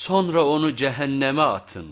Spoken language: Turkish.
Sonra onu cehenneme atın.